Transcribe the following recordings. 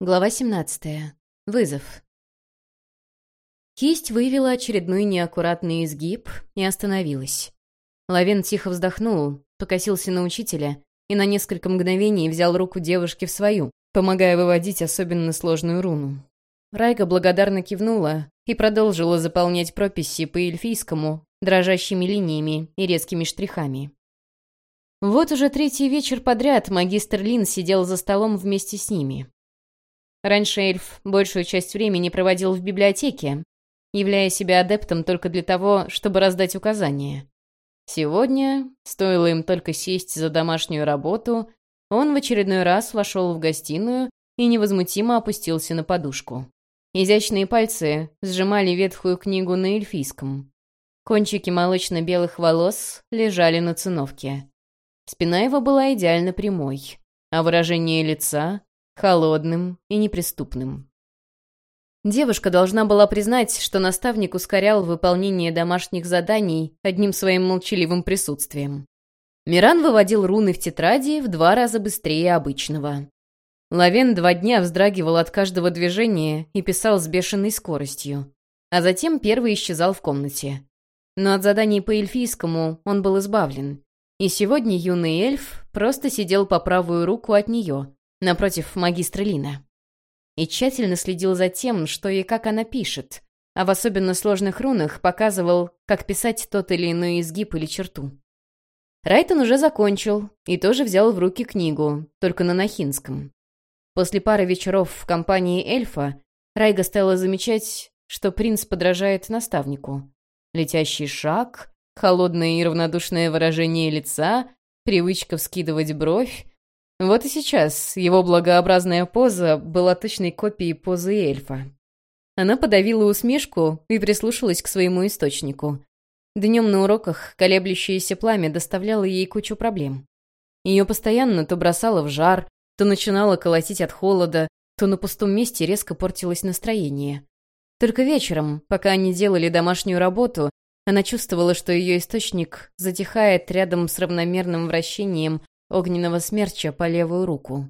Глава 17. Вызов. Кисть вывела очередной неаккуратный изгиб и остановилась. Лавен тихо вздохнул, покосился на учителя и на несколько мгновений взял руку девушки в свою, помогая выводить особенно сложную руну. Райка благодарно кивнула и продолжила заполнять прописи по эльфийскому дрожащими линиями и резкими штрихами. Вот уже третий вечер подряд магистр Лин сидел за столом вместе с ними. Раньше эльф большую часть времени проводил в библиотеке, являя себя адептом только для того, чтобы раздать указания. Сегодня, стоило им только сесть за домашнюю работу, он в очередной раз вошел в гостиную и невозмутимо опустился на подушку. Изящные пальцы сжимали ветхую книгу на эльфийском. Кончики молочно-белых волос лежали на циновке. Спина его была идеально прямой, а выражение лица холодным и неприступным. Девушка должна была признать, что наставник ускорял выполнение домашних заданий одним своим молчаливым присутствием. Миран выводил руны в тетради в два раза быстрее обычного. Лавен два дня вздрагивал от каждого движения и писал с бешеной скоростью, а затем первый исчезал в комнате. Но от заданий по эльфийскому он был избавлен, и сегодня юный эльф просто сидел по правую руку от нее, напротив магистра Лина. И тщательно следил за тем, что и как она пишет, а в особенно сложных рунах показывал, как писать тот или иной изгиб или черту. Райтон уже закончил и тоже взял в руки книгу, только на нахинском. После пары вечеров в компании эльфа Райга стала замечать, что принц подражает наставнику. Летящий шаг, холодное и равнодушное выражение лица, привычка вскидывать бровь, вот и сейчас его благообразная поза была точной копией позы эльфа. Она подавила усмешку и прислушалась к своему источнику. Днем на уроках колеблющееся пламя доставляло ей кучу проблем. Ее постоянно то бросало в жар, то начинало колотить от холода, то на пустом месте резко портилось настроение. Только вечером, пока они делали домашнюю работу, она чувствовала, что ее источник затихает рядом с равномерным вращением огненного смерча по левую руку.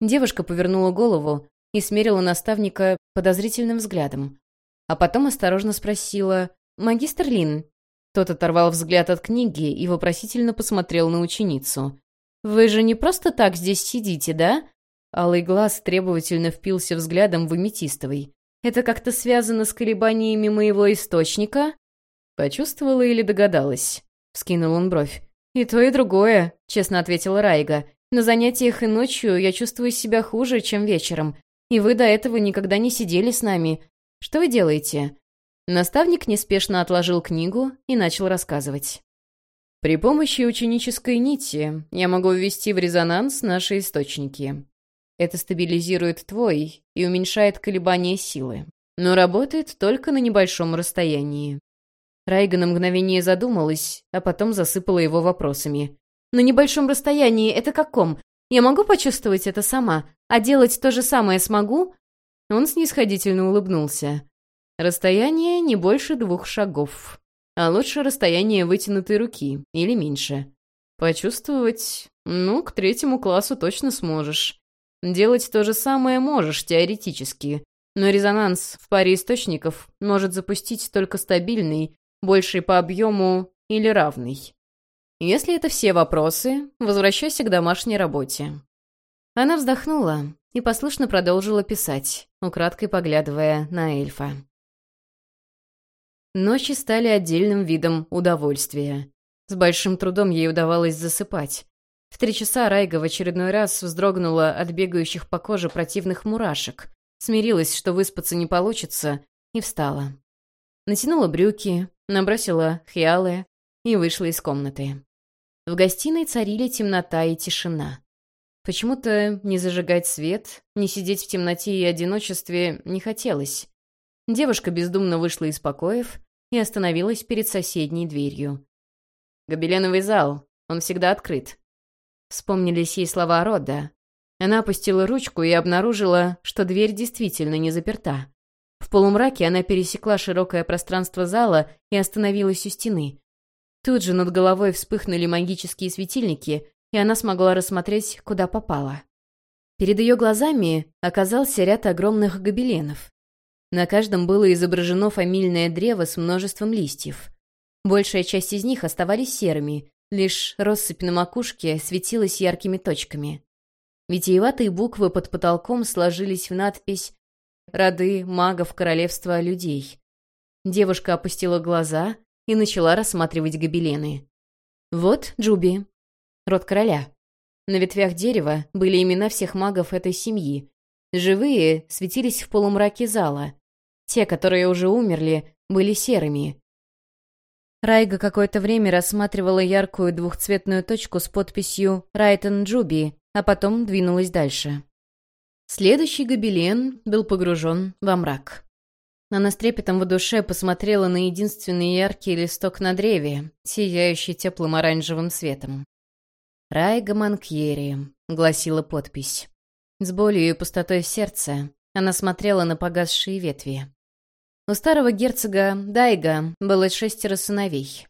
Девушка повернула голову и смерила наставника подозрительным взглядом. А потом осторожно спросила «Магистр Лин?» Тот оторвал взгляд от книги и вопросительно посмотрел на ученицу. «Вы же не просто так здесь сидите, да?» Алый глаз требовательно впился взглядом в аметистовый. «Это как-то связано с колебаниями моего источника?» «Почувствовала или догадалась?» — вскинул он бровь. «И то, и другое», — честно ответила Райга. «На занятиях и ночью я чувствую себя хуже, чем вечером. И вы до этого никогда не сидели с нами. Что вы делаете?» Наставник неспешно отложил книгу и начал рассказывать. «При помощи ученической нити я могу ввести в резонанс наши источники. Это стабилизирует твой и уменьшает колебания силы, но работает только на небольшом расстоянии. Райга на мгновение задумалась, а потом засыпала его вопросами. «На небольшом расстоянии это каком? Я могу почувствовать это сама, а делать то же самое смогу?» Он снисходительно улыбнулся. «Расстояние не больше двух шагов. А лучше расстояние вытянутой руки, или меньше. Почувствовать... Ну, к третьему классу точно сможешь. Делать то же самое можешь, теоретически. Но резонанс в паре источников может запустить только стабильный, больший по объему или равный? Если это все вопросы, возвращайся к домашней работе. Она вздохнула и послушно продолжила писать, украдкой поглядывая на эльфа. Ночи стали отдельным видом удовольствия. С большим трудом ей удавалось засыпать. В три часа Райга в очередной раз вздрогнула от бегающих по коже противных мурашек, смирилась, что выспаться не получится, и встала. Натянула брюки, набросила хиалы и вышла из комнаты. В гостиной царили темнота и тишина. Почему-то не зажигать свет, не сидеть в темноте и одиночестве не хотелось. Девушка бездумно вышла из покоев и остановилась перед соседней дверью. «Гобеленовый зал, он всегда открыт». Вспомнились ей слова Рода. Она опустила ручку и обнаружила, что дверь действительно не заперта. В полумраке она пересекла широкое пространство зала и остановилась у стены. Тут же над головой вспыхнули магические светильники, и она смогла рассмотреть, куда попала. Перед ее глазами оказался ряд огромных гобеленов. На каждом было изображено фамильное древо с множеством листьев. Большая часть из них оставались серыми, лишь россыпь на макушке светилась яркими точками. Витиеватые буквы под потолком сложились в надпись «Роды магов королевства людей». Девушка опустила глаза и начала рассматривать гобелены. Вот Джуби, род короля. На ветвях дерева были имена всех магов этой семьи. Живые светились в полумраке зала. Те, которые уже умерли, были серыми. Райга какое-то время рассматривала яркую двухцветную точку с подписью «Райтон Джуби», а потом двинулась дальше. Следующий гобелен был погружен во мрак. Она с трепетом в душе посмотрела на единственный яркий листок на древе, сияющий теплым оранжевым светом. «Райга Манкьери», — гласила подпись. С болью и пустотой в сердце она смотрела на погасшие ветви. У старого герцога Дайга было шестеро сыновей.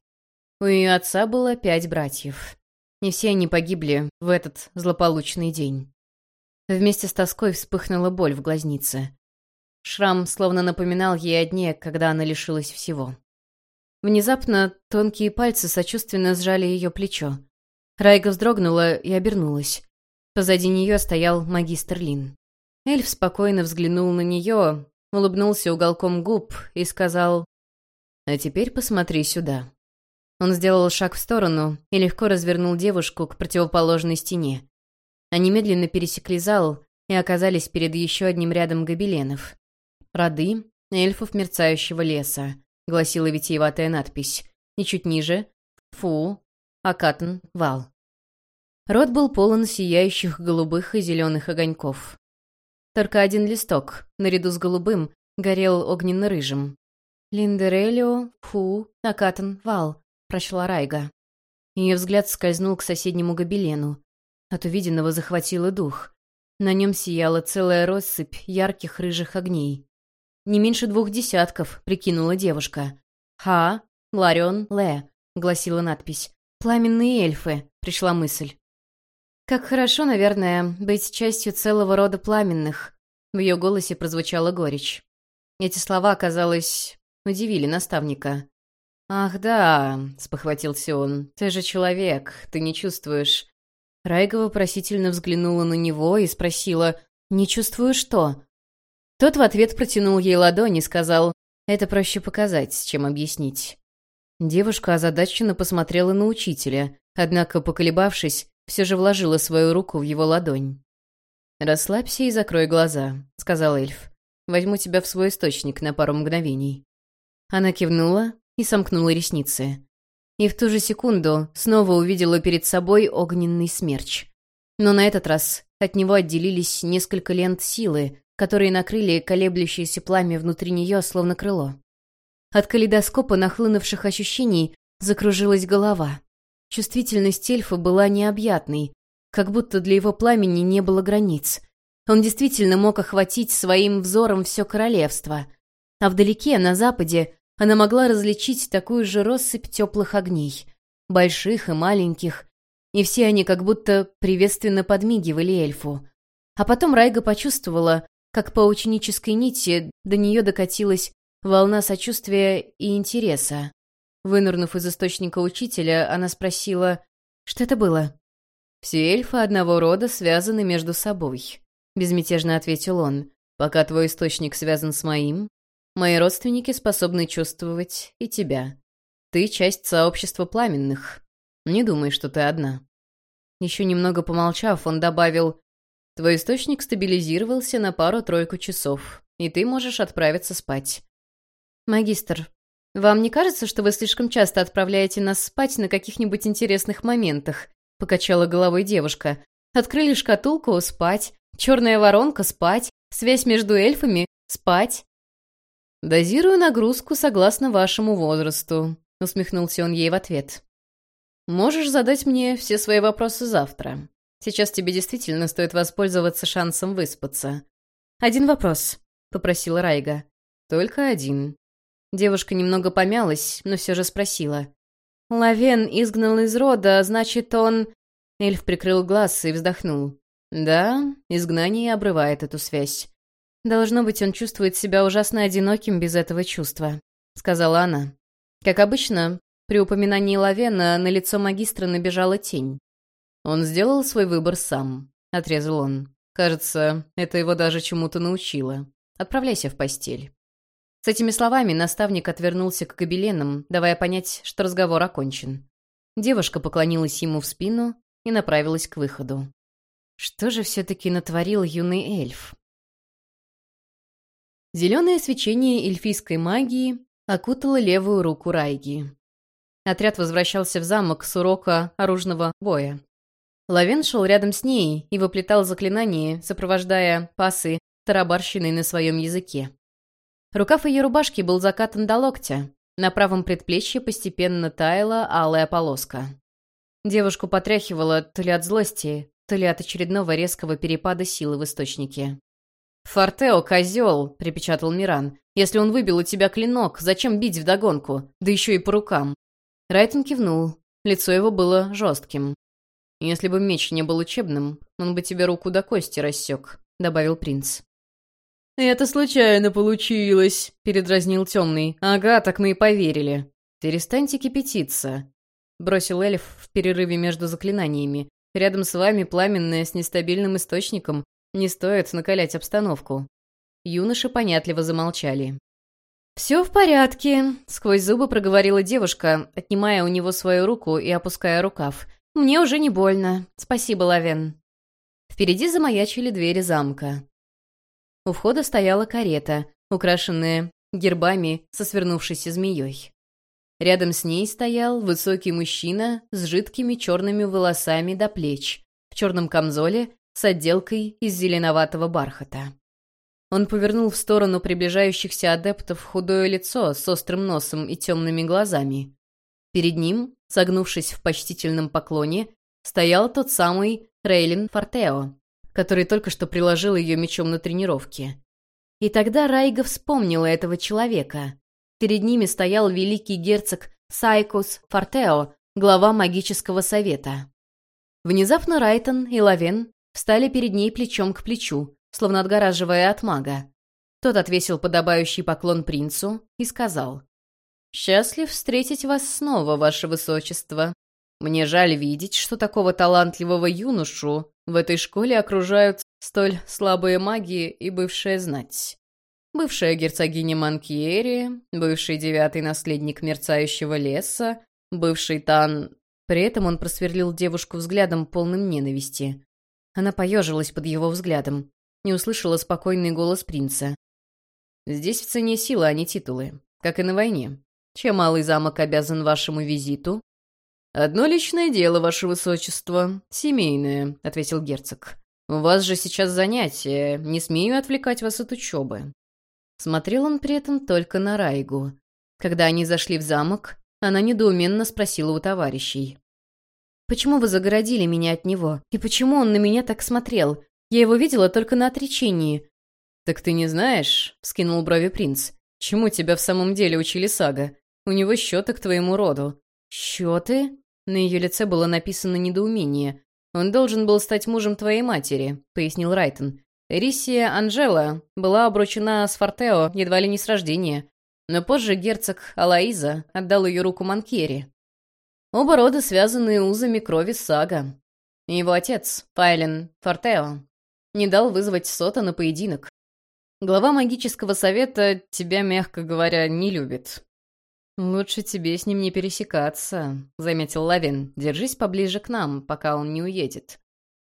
У ее отца было пять братьев. Не все они погибли в этот злополучный день. Вместе с тоской вспыхнула боль в глазнице. Шрам словно напоминал ей о дне, когда она лишилась всего. Внезапно тонкие пальцы сочувственно сжали ее плечо. Райга вздрогнула и обернулась. Позади нее стоял магистр Лин. Эльф спокойно взглянул на нее, улыбнулся уголком губ и сказал «А теперь посмотри сюда». Он сделал шаг в сторону и легко развернул девушку к противоположной стене. Они медленно пересекли зал и оказались перед еще одним рядом гобеленов. «Роды эльфов мерцающего леса», — гласила витиеватая надпись. И чуть ниже — «Фу, Акатн, Вал». Рот был полон сияющих голубых и зеленых огоньков. Только один листок, наряду с голубым, горел огненно-рыжим. «Линдерелио, Фу, Акатн, Вал», — прочла Райга. Ее взгляд скользнул к соседнему гобелену. От увиденного захватило дух. На нем сияла целая россыпь ярких рыжих огней. Не меньше двух десятков, прикинула девушка. «Ха, Ларион, Ле», — гласила надпись. «Пламенные эльфы», — пришла мысль. «Как хорошо, наверное, быть частью целого рода пламенных», — в ее голосе прозвучала горечь. Эти слова, казалось, удивили наставника. «Ах да», — спохватился он, — «ты же человек, ты не чувствуешь...» Райга вопросительно взглянула на него и спросила «Не чувствую что?». Тот в ответ протянул ей ладонь и сказал «Это проще показать, чем объяснить». Девушка озадаченно посмотрела на учителя, однако, поколебавшись, все же вложила свою руку в его ладонь. «Расслабься и закрой глаза», — сказал эльф. «Возьму тебя в свой источник на пару мгновений». Она кивнула, и сомкнула ресницы. И в ту же секунду снова увидела перед собой огненный смерч. Но на этот раз от него отделились несколько лент силы, которые накрыли колеблющееся пламя внутри нее, словно крыло. От калейдоскопа нахлынувших ощущений закружилась голова. Чувствительность эльфа была необъятной, как будто для его пламени не было границ. Он действительно мог охватить своим взором все королевство. А вдалеке, на западе, она могла различить такую же россыпь теплых огней, больших и маленьких, и все они как будто приветственно подмигивали эльфу. А потом Райга почувствовала, как по ученической нити до нее докатилась волна сочувствия и интереса. Вынырнув из источника учителя, она спросила, что это было? «Все эльфы одного рода связаны между собой», — безмятежно ответил он. «Пока твой источник связан с моим, Мои родственники способны чувствовать и тебя. Ты часть сообщества пламенных. Не думай, что ты одна». Еще немного помолчав, он добавил, «Твой источник стабилизировался на пару-тройку часов, и ты можешь отправиться спать». «Магистр, вам не кажется, что вы слишком часто отправляете нас спать на каких-нибудь интересных моментах?» — покачала головой девушка. «Открыли шкатулку — спать, черная воронка — спать, связь между эльфами — спать». «Дозирую нагрузку согласно вашему возрасту», — усмехнулся он ей в ответ. «Можешь задать мне все свои вопросы завтра. Сейчас тебе действительно стоит воспользоваться шансом выспаться». «Один вопрос», — попросила Райга. «Только один». Девушка немного помялась, но все же спросила. «Лавен изгнал из рода, значит, он...» Эльф прикрыл глаз и вздохнул. Да, изгнание обрывает эту связь. Должно быть, он чувствует себя ужасно одиноким без этого чувства, сказала она. Как обычно, при упоминании Лавена на лицо магистра набежала тень. Он сделал свой выбор сам, отрезал он. Кажется, это его даже чему-то научило. Отправляйся в постель. С этими словами наставник отвернулся к гобеленам, давая понять, что разговор окончен. Девушка поклонилась ему в спину и направилась к выходу. Что же все-таки натворил юный эльф? Зеленое свечение эльфийской магии окутало левую руку Райги. Отряд возвращался в замок с урока оружного боя. Лавен шел рядом с ней и выплетал заклинания, сопровождая пасы тарабарщиной на своем языке. Рукав ее рубашки был закатан до локтя. На правом предплечье постепенно таяла алая полоска. Девушку потряхивало то ли от злости, то ли от очередного резкого перепада силы в источнике. «Фортео, козел!» — припечатал Миран. «Если он выбил у тебя клинок, зачем бить вдогонку? Да еще и по рукам!» Райтон кивнул. Лицо его было жестким. «Если бы меч не был учебным, он бы тебе руку до кости рассек», — добавил принц. «Это случайно получилось», — передразнил темный. «Ага, так мы и поверили». «Перестаньте кипятиться», — бросил эльф в перерыве между заклинаниями. «Рядом с вами пламенное с нестабильным источником. Не стоит накалять обстановку». Юноши понятливо замолчали. «Все в порядке», — сквозь зубы проговорила девушка, отнимая у него свою руку и опуская рукав. «Мне уже не больно. Спасибо, Лавен». Впереди замаячили двери замка. У входа стояла карета, украшенная гербами со свернувшейся змеей. Рядом с ней стоял высокий мужчина с жидкими черными волосами до плеч, в черном камзоле с отделкой из зеленоватого бархата. Он повернул в сторону приближающихся адептов худое лицо с острым носом и темными глазами. Перед ним, согнувшись в почтительном поклоне, стоял тот самый Рейлин Фортео, который только что приложил ее мечом на тренировке. И тогда Райга вспомнила этого человека. Перед ними стоял великий герцог Сайкус Фортео, глава магического совета. Внезапно Райтон и Лавен встали перед ней плечом к плечу, словно отгораживая от мага. Тот отвесил подобающий поклон принцу и сказал. «Счастлив встретить вас снова, ваше высочество. Мне жаль видеть, что такого талантливого юношу в этой школе окружают столь слабые маги и бывшая знать. Бывшая герцогиня Манкьери, бывший девятый наследник мерцающего леса, бывший Тан... При этом он просверлил девушку взглядом, полным ненависти. Она поежилась под его взглядом не услышала спокойный голос принца. «Здесь в цене сила, а не титулы, как и на войне. Чем малый замок обязан вашему визиту?» «Одно личное дело, ваше высочество, семейное», — ответил герцог. «У вас же сейчас занятия, не смею отвлекать вас от учебы». Смотрел он при этом только на Райгу. Когда они зашли в замок, она недоуменно спросила у товарищей. «Почему вы загородили меня от него? И почему он на меня так смотрел? Я его видела только на отречении». «Так ты не знаешь?» — вскинул брови принц. «Чему тебя в самом деле учили сага? У него счеты к твоему роду». «Счеты?» На ее лице было написано недоумение. «Он должен был стать мужем твоей матери», — пояснил Райтон. «Рисия Анжела была обручена с Фортео едва ли не с рождения, но позже герцог Алаиза отдал ее руку Манкери. Оба рода связаны узами крови сага. Его отец, Пайлен Фортео, не дал вызвать Сота на поединок. Глава магического совета тебя, мягко говоря, не любит. «Лучше тебе с ним не пересекаться», — заметил Лавин. «Держись поближе к нам, пока он не уедет».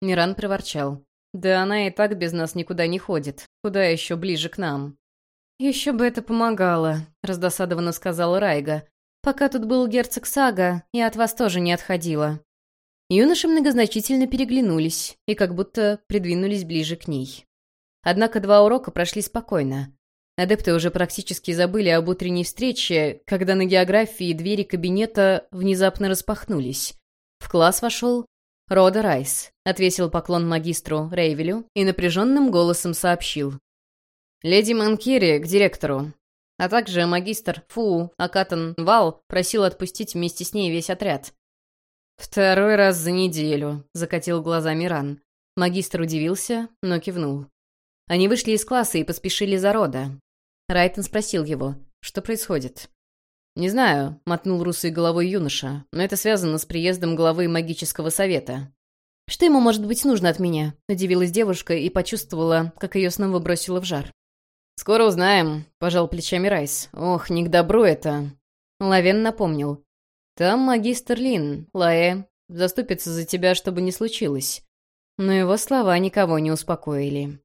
Миран проворчал. «Да она и так без нас никуда не ходит. Куда еще ближе к нам?» «Еще бы это помогало», — раздосадованно сказала Райга. «Пока тут был герцог Сага, я от вас тоже не отходила». Юноши многозначительно переглянулись и как будто придвинулись ближе к ней. Однако два урока прошли спокойно. Адепты уже практически забыли об утренней встрече, когда на географии двери кабинета внезапно распахнулись. В класс вошел Рода Райс, отвесил поклон магистру Рейвелю и напряженным голосом сообщил. «Леди Манкири к директору, а также магистр Фу Акатан Вал просил отпустить вместе с ней весь отряд. «Второй раз за неделю», — закатил глаза Миран. Магистр удивился, но кивнул. Они вышли из класса и поспешили за рода. Райтон спросил его, что происходит. «Не знаю», — мотнул русой головой юноша, «но это связано с приездом главы магического совета». «Что ему, может быть, нужно от меня?» — удивилась девушка и почувствовала, как ее снова бросило в жар. «Скоро узнаем», — пожал плечами Райс. «Ох, не к добру это». Лавен напомнил. «Там магистр Лин, Лаэ, заступится за тебя, чтобы не случилось». Но его слова никого не успокоили.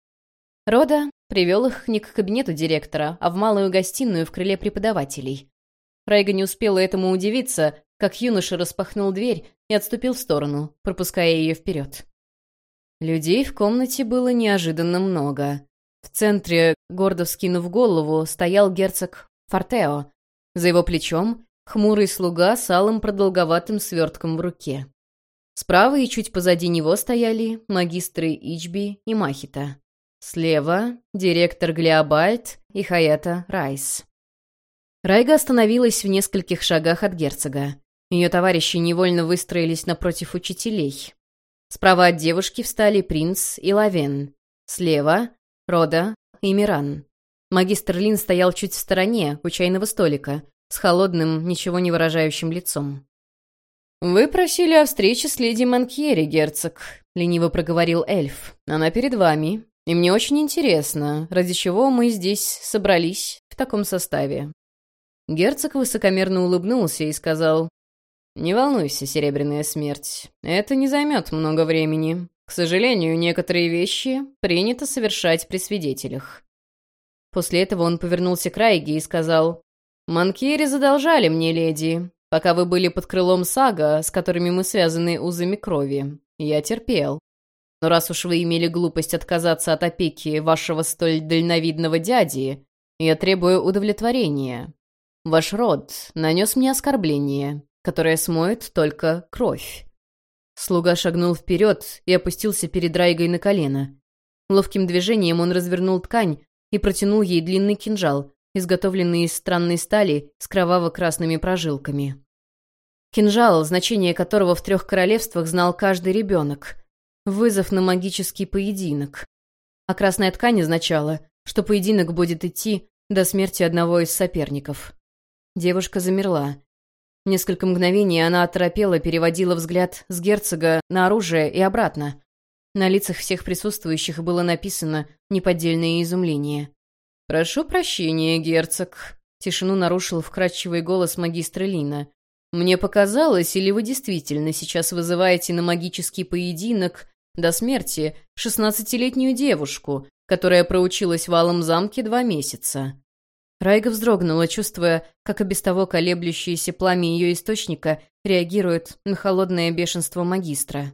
Рода привел их не к кабинету директора, а в малую гостиную в крыле преподавателей. Райга не успела этому удивиться, как юноша распахнул дверь и отступил в сторону, пропуская ее вперед. Людей в комнате было неожиданно много. В центре, гордо вскинув голову, стоял герцог Фортео. За его плечом — хмурый слуга с алым продолговатым свертком в руке. Справа и чуть позади него стояли магистры Ичби и Махита. Слева — директор Глеобальд и Хаята Райс. Райга остановилась в нескольких шагах от герцога. Ее товарищи невольно выстроились напротив учителей. Справа от девушки встали принц и Лавен. Слева — Рода и Миран. Магистр Лин стоял чуть в стороне, у чайного столика, с холодным, ничего не выражающим лицом. «Вы просили о встрече с леди Манкьери, герцог», — лениво проговорил эльф. «Она перед вами, и мне очень интересно, ради чего мы здесь собрались в таком составе». Герцог высокомерно улыбнулся и сказал, «Не волнуйся, Серебряная Смерть, это не займет много времени. К сожалению, некоторые вещи принято совершать при свидетелях». После этого он повернулся к Райге и сказал, «Манкири задолжали мне, леди, пока вы были под крылом сага, с которыми мы связаны узами крови. Я терпел. Но раз уж вы имели глупость отказаться от опеки вашего столь дальновидного дяди, я требую удовлетворения. Ваш род нанес мне оскорбление, которое смоет только кровь». Слуга шагнул вперед и опустился перед Райгой на колено. Ловким движением он развернул ткань и протянул ей длинный кинжал, изготовленный из странной стали с кроваво-красными прожилками. Кинжал, значение которого в трех королевствах знал каждый ребенок. Вызов на магический поединок. А красная ткань означала, что поединок будет идти до смерти одного из соперников. Девушка замерла. Несколько мгновений она оторопела, переводила взгляд с герцога на оружие и обратно. На лицах всех присутствующих было написано неподдельное изумление. «Прошу прощения, герцог», — тишину нарушил вкрадчивый голос магистра Лина. «Мне показалось, или вы действительно сейчас вызываете на магический поединок до смерти шестнадцатилетнюю девушку, которая проучилась в Алом замке два месяца. Райга вздрогнула, чувствуя, как и без того колеблющееся пламя ее источника реагирует на холодное бешенство магистра.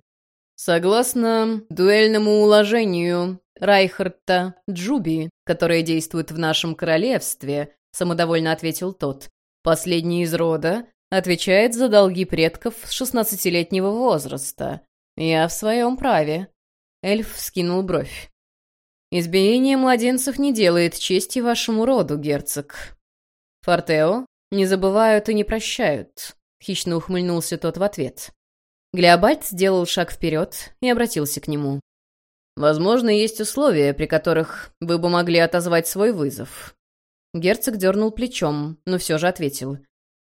«Согласно дуэльному уложению Райхарта Джуби, которое действует в нашем королевстве», самодовольно ответил тот, «последний из рода отвечает за долги предков с шестнадцатилетнего возраста. «Я в своем праве». Эльф вскинул бровь. «Избиение младенцев не делает чести вашему роду, герцог». «Фортео, не забывают и не прощают», — хищно ухмыльнулся тот в ответ. Глеобальд сделал шаг вперед и обратился к нему. «Возможно, есть условия, при которых вы бы могли отозвать свой вызов». Герцог дернул плечом, но все же ответил.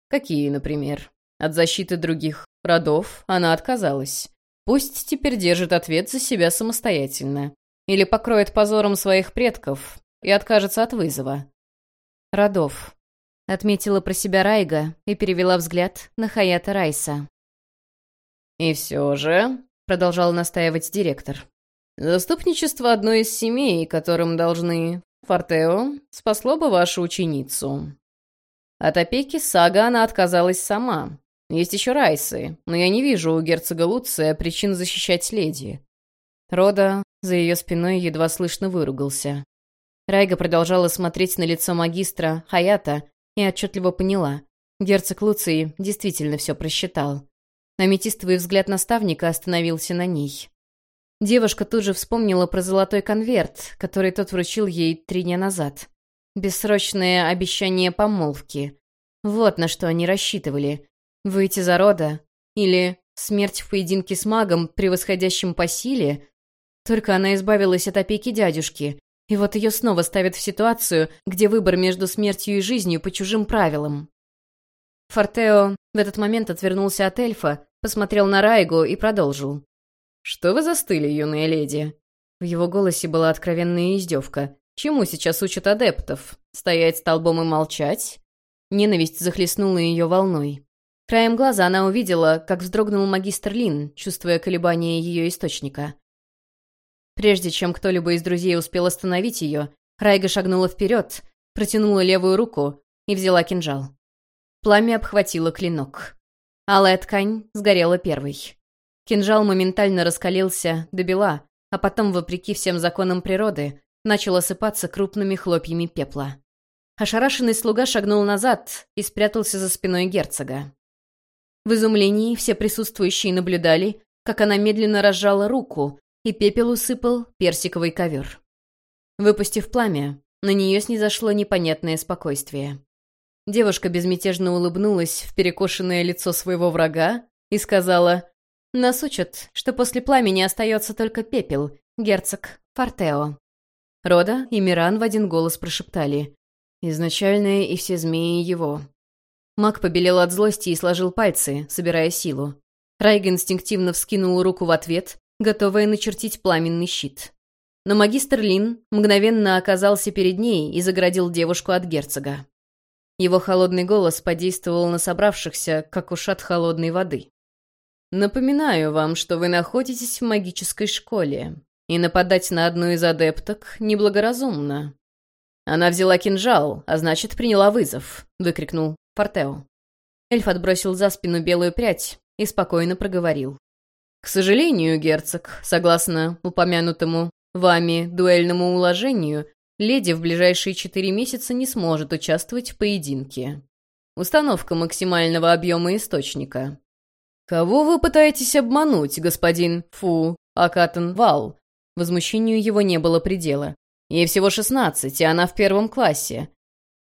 «Какие, например? От защиты других родов она отказалась. Пусть теперь держит ответ за себя самостоятельно. Или покроет позором своих предков и откажется от вызова. Родов. Отметила про себя Райга и перевела взгляд на Хаята Райса. «И все же», — продолжал настаивать директор, «заступничество одной из семей, которым должны Фортео, спасло бы вашу ученицу. От опеки Сага она отказалась сама, есть еще Райсы, но я не вижу у герцога Луция причин защищать леди». Рода за ее спиной едва слышно выругался. Райга продолжала смотреть на лицо магистра Хаята и отчетливо поняла. Герцог Луций действительно все просчитал. Аметистовый взгляд наставника остановился на ней. Девушка тут же вспомнила про золотой конверт, который тот вручил ей три дня назад. Бессрочное обещание помолвки. Вот на что они рассчитывали. Выйти за рода? Или смерть в поединке с магом, превосходящим по силе? Только она избавилась от опеки дядюшки, и вот ее снова ставят в ситуацию, где выбор между смертью и жизнью по чужим правилам. Фортео в этот момент отвернулся от эльфа, посмотрел на Райгу и продолжил. «Что вы застыли, юная леди?» В его голосе была откровенная издевка. «Чему сейчас учат адептов? Стоять столбом и молчать?» Ненависть захлестнула ее волной. Краем глаза она увидела, как вздрогнул магистр Лин, чувствуя колебания ее источника. Прежде чем кто-либо из друзей успел остановить ее, Райга шагнула вперед, протянула левую руку и взяла кинжал. Пламя обхватило клинок. Алая ткань сгорела первой. Кинжал моментально раскалился до бела, а потом, вопреки всем законам природы, начал осыпаться крупными хлопьями пепла. Ошарашенный слуга шагнул назад и спрятался за спиной герцога. В изумлении все присутствующие наблюдали, как она медленно разжала руку, и пепел усыпал персиковый ковер. Выпустив пламя, на нее снизошло непонятное спокойствие. Девушка безмятежно улыбнулась в перекошенное лицо своего врага и сказала, «Нас учат, что после пламени остается только пепел, герцог Фортео». Рода и Миран в один голос прошептали, «Изначальное и все змеи его». Маг побелел от злости и сложил пальцы, собирая силу. Райга инстинктивно вскинул руку в ответ, готовая начертить пламенный щит. Но магистр Лин мгновенно оказался перед ней и заградил девушку от герцога. Его холодный голос подействовал на собравшихся, как ушат холодной воды. «Напоминаю вам, что вы находитесь в магической школе, и нападать на одну из адепток неблагоразумно». «Она взяла кинжал, а значит, приняла вызов», — выкрикнул Портео. Эльф отбросил за спину белую прядь и спокойно проговорил. «К сожалению, герцог, согласно упомянутому вами дуэльному уложению, леди в ближайшие четыре месяца не сможет участвовать в поединке. Установка максимального объема источника. Кого вы пытаетесь обмануть, господин Фу Акатан Вал? Возмущению его не было предела. Ей всего шестнадцать, и она в первом классе.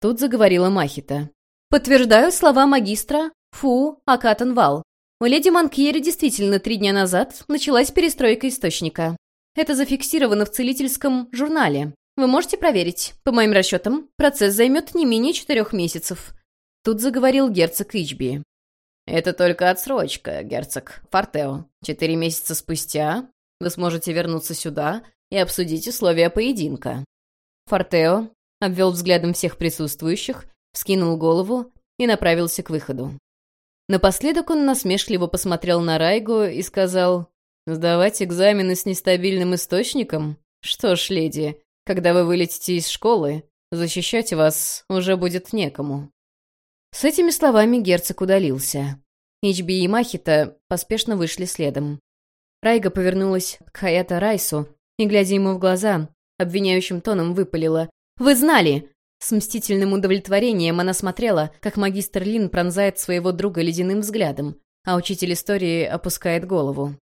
Тут заговорила Махита. «Подтверждаю слова магистра Фу Акатан Вал. У леди Манкьери действительно три дня назад началась перестройка источника. Это зафиксировано в целительском журнале. Вы можете проверить. По моим расчетам, процесс займет не менее четырех месяцев. Тут заговорил герцог Ичби. «Это только отсрочка, герцог Фортео. Четыре месяца спустя вы сможете вернуться сюда и обсудить условия поединка». Фортео обвел взглядом всех присутствующих, вскинул голову и направился к выходу. Напоследок он насмешливо посмотрел на Райгу и сказал, «Сдавать экзамены с нестабильным источником? Что ж, леди, когда вы вылетите из школы, защищать вас уже будет некому». С этими словами герцог удалился. Ичби и Махита поспешно вышли следом. Райга повернулась к Хаята Райсу и, глядя ему в глаза, обвиняющим тоном выпалила. «Вы знали! С мстительным удовлетворением она смотрела, как магистр Лин пронзает своего друга ледяным взглядом, а учитель истории опускает голову.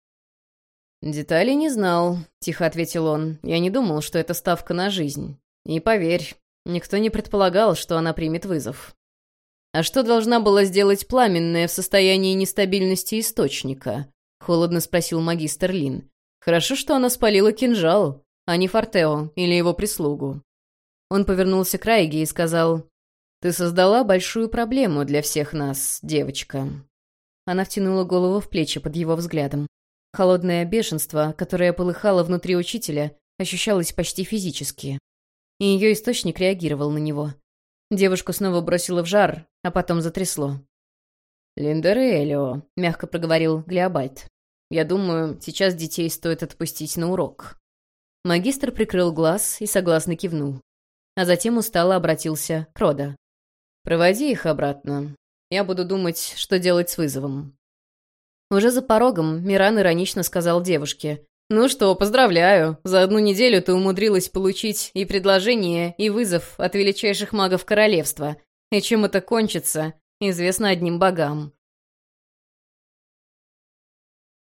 «Деталей не знал», — тихо ответил он. «Я не думал, что это ставка на жизнь. И поверь, никто не предполагал, что она примет вызов». «А что должна была сделать пламенная в состоянии нестабильности источника?» — холодно спросил магистр Лин. «Хорошо, что она спалила кинжал, а не Фортео или его прислугу. Он повернулся к Райге и сказал, «Ты создала большую проблему для всех нас, девочка». Она втянула голову в плечи под его взглядом. Холодное бешенство, которое полыхало внутри учителя, ощущалось почти физически. И ее источник реагировал на него. Девушку снова бросило в жар, а потом затрясло. «Линдерелио», — мягко проговорил Глеобальд. «Я думаю, сейчас детей стоит отпустить на урок». Магистр прикрыл глаз и согласно кивнул а затем устало обратился к Рода. «Проводи их обратно. Я буду думать, что делать с вызовом». Уже за порогом Миран иронично сказал девушке. «Ну что, поздравляю. За одну неделю ты умудрилась получить и предложение, и вызов от величайших магов королевства. И чем это кончится, известно одним богам».